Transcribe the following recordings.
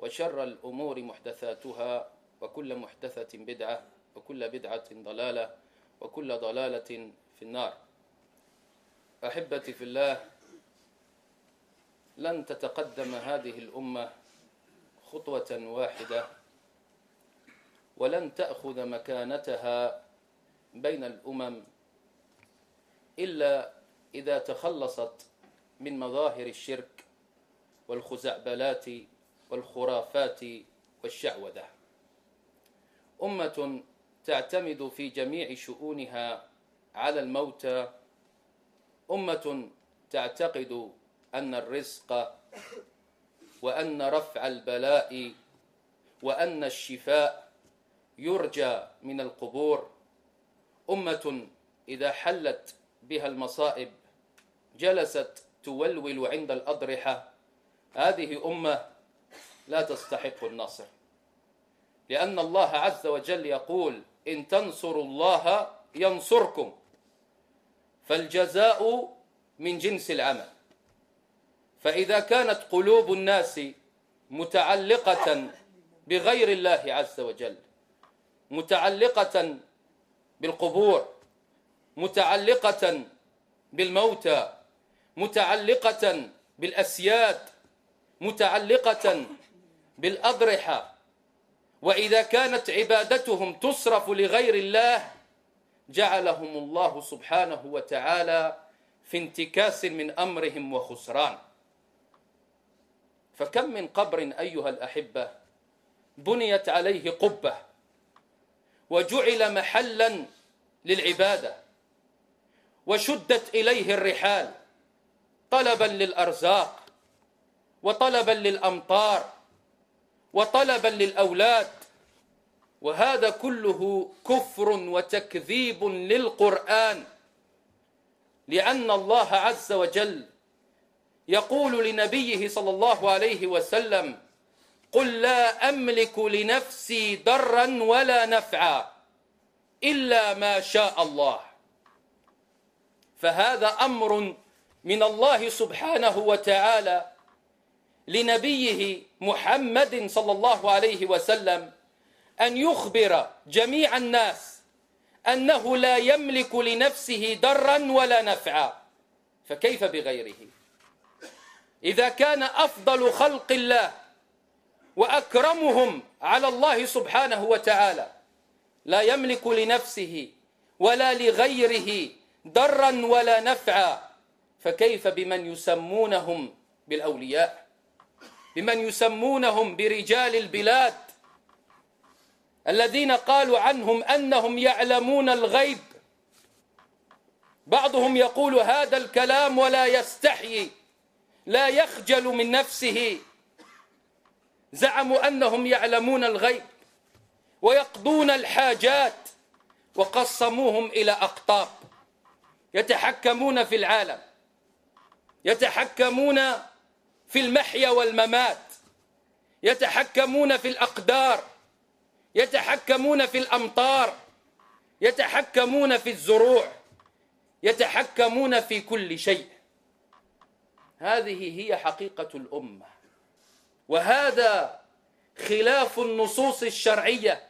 وشر الأمور محدثاتها وكل محدثة بدعة وكل بدعة ضلالة وكل ضلالة في النار. أحبتي في الله لن تتقدم هذه الأمة خطوة واحدة ولن تأخذ مكانتها بين الأمم إلا إذا تخلصت من مظاهر الشرك والخزعبلات والخرافات والشعوذة أمة تعتمد في جميع شؤونها على الموتى أمة تعتقد أن الرزق وأن رفع البلاء وأن الشفاء يرجى من القبور. أمة إذا حلت بها المصائب جلست تولول عند الأضرحة. هذه أمة لا تستحق النصر. لأن الله عز وجل يقول إن تنصروا الله ينصركم فالجزاء من جنس العمل. فإذا كانت قلوب الناس متعلقة بغير الله عز وجل متعلقة بالقبور متعلقة بالموتى متعلقة بالأسياد متعلقة بالأضرحة. وإذا كانت عبادتهم تصرف لغير الله جعلهم الله سبحانه وتعالى في انتكاس من أمرهم وخسران. فكم من قبر أيها الأحبة بنيت عليه قبة وجعل محلا للعبادة وشدت إليه الرحال طلبا للأرزاق وطلبا للأمطار. وطلبا للأولاد. وهذا كله كفر وتكذيب للقرآن. لأن الله عز وجل يقول لنبيه صلى الله عليه وسلم قل لا أملك لنفسي ضرا ولا نفعا إلا ما شاء الله. فهذا أمر من الله سبحانه وتعالى لنبيه محمد صلى الله عليه وسلم أن يخبر جميع الناس أنه لا يملك لنفسه ضرا ولا نفعا فكيف بغيره؟ إذا كان أفضل خلق الله وأكرمهم على الله سبحانه وتعالى لا يملك لنفسه ولا لغيره ضرا ولا نفعا فكيف بمن يسمونهم بالأولياء؟ بمن يسمونهم برجال البلاد الذين قالوا عنهم أنهم يعلمون الغيب. بعضهم يقول هذا الكلام ولا يستحيي لا يخجل من نفسه. زعموا أنهم يعلمون الغيب ويقضون الحاجات وقسموهم إلى أقطاب. يتحكمون في العالم يتحكمون في المحيا والممات يتحكمون في الأقدار يتحكمون في الأمطار يتحكمون في الزروع يتحكمون في كل شيء. هذه هي حقيقة الأمة. وهذا خلاف النصوص الشرعية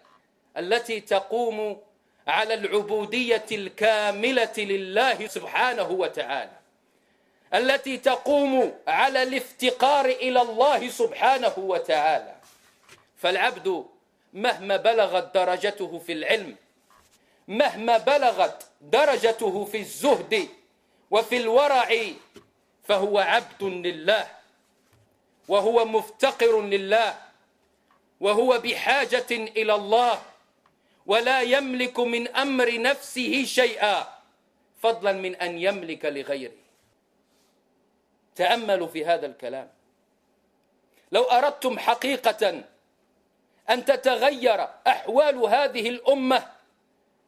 التي تقوم على العبودية الكاملة لله سبحانه وتعالى. التي تقوم على الافتقار إلى الله سبحانه وتعالى. فالعبد مهما بلغت درجته في العلم مهما بلغت درجته في الزهد وفي الورع فهو عبد لله وهو مفتقر لله وهو بحاجة إلى الله ولا يملك من أمر نفسه شيئا فضلا من أن يملك لغيره. تأملوا في هذا الكلام. لو أردتم حقيقة أن تتغير أحوال هذه الأمة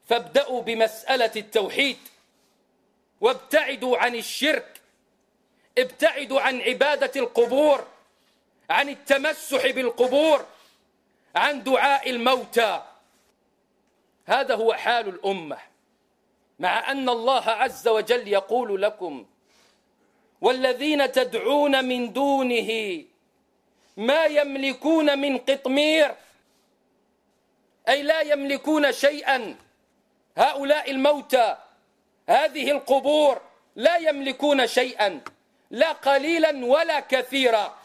فابدأوا بمسألة التوحيد وابتعدوا عن الشرك ابتعدوا عن عبادة القبور عن التمسح بالقبور عن دعاء الموتى. هذا هو حال الأمة. مع أن الله عز وجل يقول لكم والذين تدعون من دونه ما يملكون من قطمير أي لا يملكون شيئا. هؤلاء الموتى هذه القبور لا يملكون شيئا لا قليلا ولا كثيرا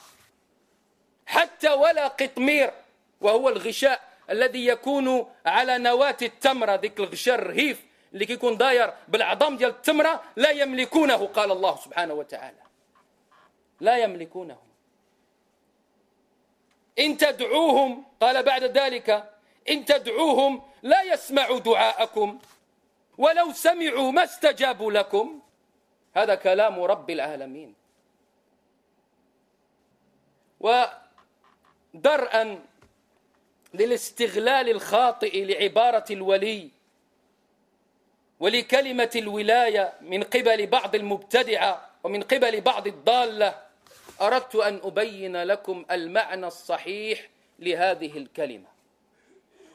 حتى ولا قطمير. وهو الغشاء الذي يكون على نواة التمرة ذيك الغشاء الرهيف. اللي كيكون داير بالعظام ديال التمرة لا يملكونه قال الله سبحانه وتعالى. لا يملكونه. إن تدعوهم قال بعد ذلك إن تدعوهم لا يسمعوا دعاءكم ولو سمعوا ما استجابوا لكم. هذا كلام رب العالمين. ودرءا للاستغلال الخاطئ لعبارة الولي ولكلمة الولاية من قبل بعض المبتدعة ومن قبل بعض الضالة أردت أن أبين لكم المعنى الصحيح لهذه الكلمة.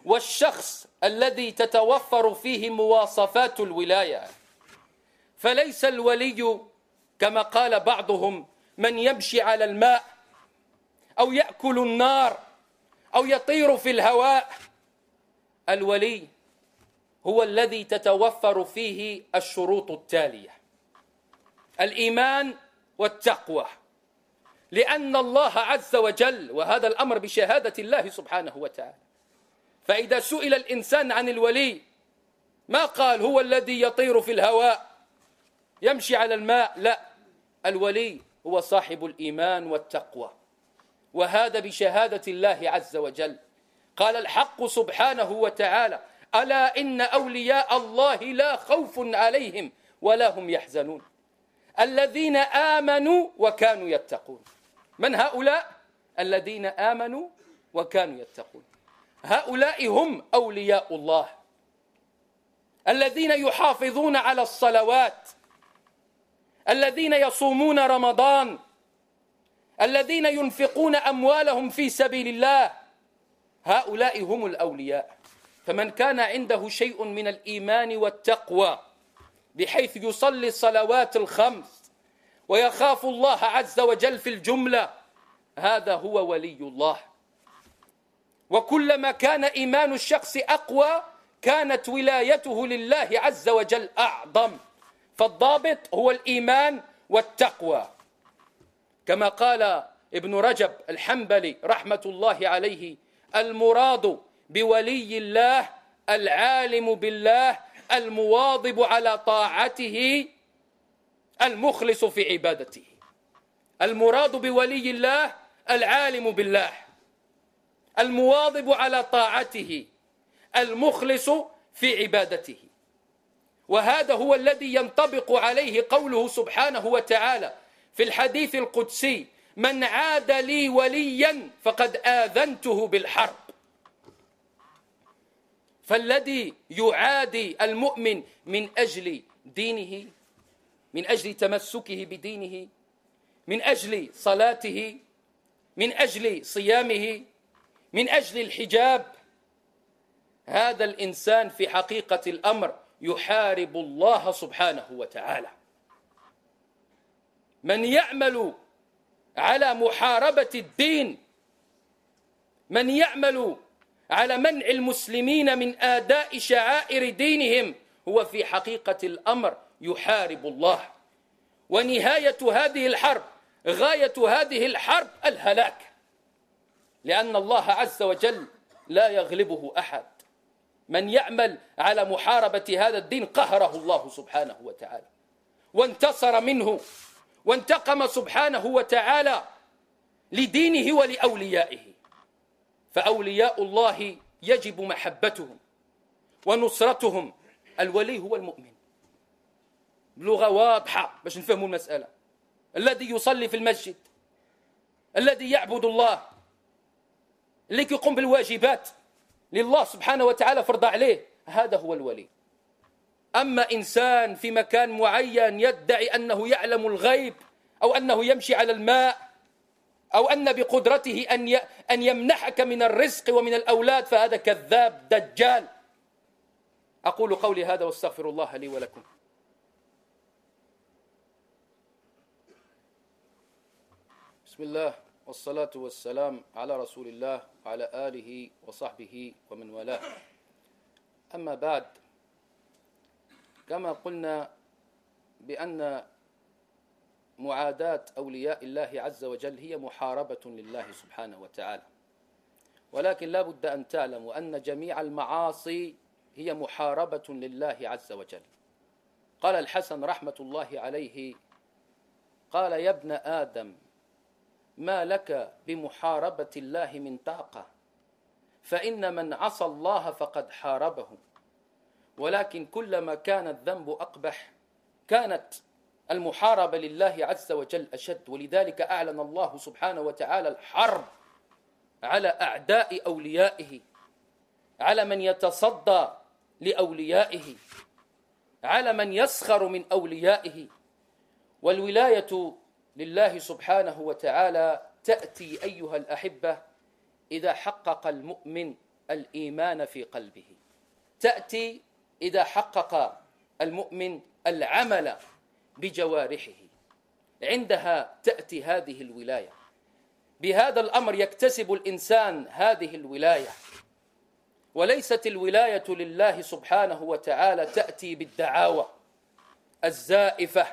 والشخص الذي تتوفر فيه مواصفات الولاية فليس الولي كما قال بعضهم من يمشي على الماء أو يأكل النار أو يطير في الهواء. الولي هو الذي تتوفر فيه الشروط التالية. الإيمان والتقوى. لأن الله عز وجل وهذا الأمر بشهادة الله سبحانه وتعالى. فإذا سئل الإنسان عن الولي ما قال هو الذي يطير في الهواء؟ يمشي على الماء؟ لا. الولي هو صاحب الإيمان والتقوى. وهذا بشهادة الله عز وجل. قال الحق سبحانه وتعالى ألا إن أولياء الله لا خوف عليهم ولا هم يحزنون. الذين آمنوا وكانوا يتقون. من هؤلاء؟ الذين آمنوا وكانوا يتقون. هؤلاء هم أولياء الله. الذين يحافظون على الصلوات. الذين يصومون رمضان. الذين ينفقون أموالهم في سبيل الله. هؤلاء هم الأولياء. فمن كان عنده شيء من الإيمان والتقوى بحيث يصلي الصلوات الخمس ويخاف الله عز وجل في الجملة هذا هو ولي الله. وكلما كان إيمان الشخص أقوى كانت ولايته لله عز وجل أعظم. فالضابط هو الإيمان والتقوى. كما قال ابن رجب الحنبلي رحمة الله عليه المراد بولي الله العالم بالله المواظب على طاعته المخلص في عبادته. المراد بولي الله العالم بالله. المواظب على طاعته المخلص في عبادته. وهذا هو الذي ينطبق عليه قوله سبحانه وتعالى في الحديث القدسي من عاد لي وليا فقد آذنته بالحرب. فالذي يعادي المؤمن من أجل دينه من أجل تمسكه بدينه من أجل صلاته من أجل صيامه من أجل الحجاب هذا الإنسان في حقيقة الأمر يحارب الله سبحانه وتعالى. من يعمل على محاربة الدين من يعمل على منع المسلمين من آداء شعائر دينهم هو في حقيقة الأمر يحارب الله. ونهاية هذه الحرب غاية هذه الحرب الهلاك. لأن الله عز وجل لا يغلبه أحد. من يعمل على محاربة هذا الدين قهره الله سبحانه وتعالى. وانتصر منه وانتقم سبحانه وتعالى لدينه ولأوليائه. فأولياء الله يجب محبتهم ونصرتهم. الولي هو المؤمن. بلغة واضحة باش نفهموا المسألة. الذي يصلي في المسجد. الذي يعبد الله. اللي كيقوم بالواجبات لله سبحانه وتعالى فرض عليه. هذا هو الولي. أما إنسان في مكان معين يدعي أنه يعلم الغيب أو أنه يمشي على الماء أو أن بقدرته أن أن يمنحك من الرزق ومن الأولاد فهذا كذاب دجال. أقول قولي هذا واستغفر الله لي ولكم. بسم الله والصلاة والسلام على رسول الله وعلى آله وصحبه ومن والاه. أما بعد كما قلنا بأن معاداة أولياء الله عز وجل هي محاربة لله سبحانه وتعالى. ولكن لا بد أن تعلموا أن جميع المعاصي هي محاربة لله عز وجل. قال الحسن رحمة الله عليه قال يا ابن آدم ما لك بمحاربة الله من طاقة؟ فإن من عصى الله فقد حاربه. ولكن كلما كان الذنب أقبح كانت المحاربة لله عز وجل أشد ولذلك أعلن الله سبحانه وتعالى الحرب على أعداء أوليائه على من يتصدى لأوليائه على من يسخر من أوليائه. والولاية لله سبحانه وتعالى تأتي أيها الأحبة إذا حقق المؤمن الإيمان في قلبه. تأتي إذا حقق المؤمن العمل بجوارحه. عندها تأتي هذه الولاية. بهذا الأمر يكتسب الإنسان هذه الولاية. وليست الولاية لله سبحانه وتعالى تأتي بالدعاوى الزائفة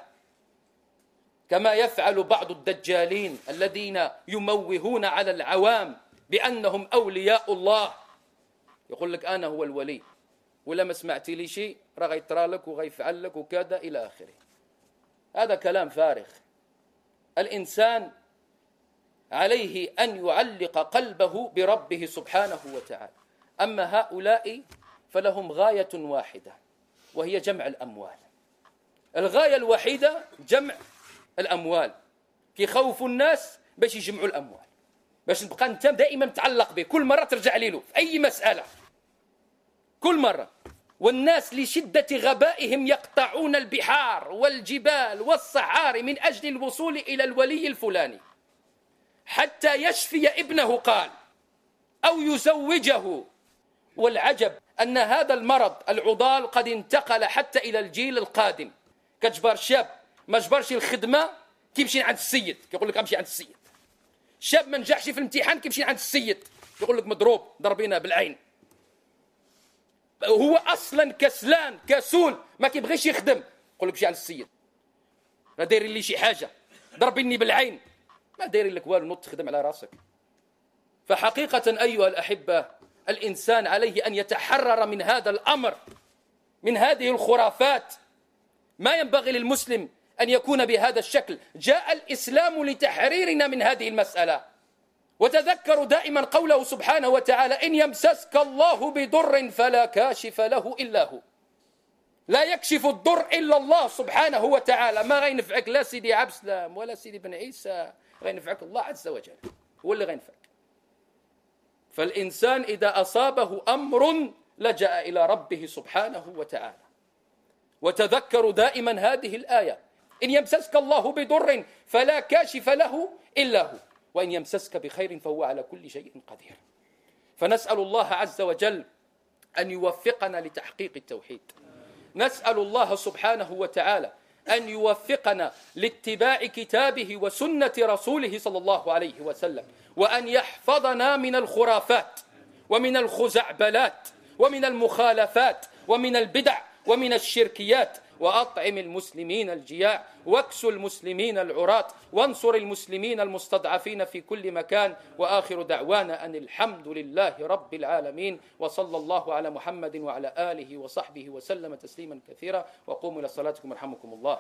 كما يفعل بعض الدجالين الذين يموهون على العوام بأنهم أولياء الله. يقول لك أنا هو الولي ولا ما سمعتي لي شيء راه غيطرى لك وغيفعل لك وكذا إلى آخره. هذا كلام فارغ. الإنسان عليه أن يعلق قلبه بربه سبحانه وتعالى. أما هؤلاء فلهم غاية واحدة وهي جمع الأموال. الغاية الوحيدة جمع الأموال. كيخوفوا الناس باش يجمعوا الأموال. باش تبقى أنت دائما متعلق به. كل مرة ترجع له في أي مسألة. كل مرة. والناس لشدة غبائهم يقطعون البحار والجبال والصحاري من أجل الوصول إلى الولي الفلاني. حتى يشفي ابنه قال أو يزوجه. والعجب أن هذا المرض العضال قد انتقل حتى إلى الجيل القادم. كجبر شاب ما جبرش الخدمة كيمشي عند السيد. كيقول لك أمشي عند السيد. شاب ما نجحش في الامتحان كيمشي عند السيد. يقول لك مضروب ضربينا بالعين. هو أصلا كسلان كسول ما كيبغيش يخدم. يقول لك مشي عند السيد لا دايرين لي شي حاجة. ضربيني بالعين. ما دايرين لك والو نط تخدم على راسك. فحقيقة أيها الأحبة الإنسان عليه أن يتحرر من هذا الأمر من هذه الخرافات. ما ينبغي للمسلم أن يكون بهذا الشكل. جاء الإسلام لتحريرنا من هذه المسألة. وتذكروا دائما قوله سبحانه وتعالى إن يمسسك الله بضر فلا كاشف له إلا هو. لا يكشف الضر إلا الله سبحانه وتعالى. ما غينفعك لا سيدي عبد السلام ولا سيدي بن عيسى. غينفعك الله عز وجل. هو اللي غينفعك. فالإنسان إذا أصابه أمر لجأ إلى ربه سبحانه وتعالى. وتذكروا دائما هذه الآية. إن يمسسك الله بضر فلا كاشف له إلا هو. وإن يمسسك بخير فهو على كل شيء قدير. فنسأل الله عز وجل أن يوفقنا لتحقيق التوحيد. نسأل الله سبحانه وتعالى أن يوفقنا لاتباع كتابه وسنة رسوله صلى الله عليه وسلم وأن يحفظنا من الخرافات ومن الخزعبلات ومن المخالفات ومن البدع ومن الشركيات وأطعم المسلمين الجياع واكسوا المسلمين العراة وانصر المسلمين المستضعفين في كل مكان وآخر دعوانا أن الحمد لله رب العالمين وصلى الله على محمد وعلى آله وصحبه وسلم تسليما كثيرا وقوموا إلى صلاتكم يرحمكم الله.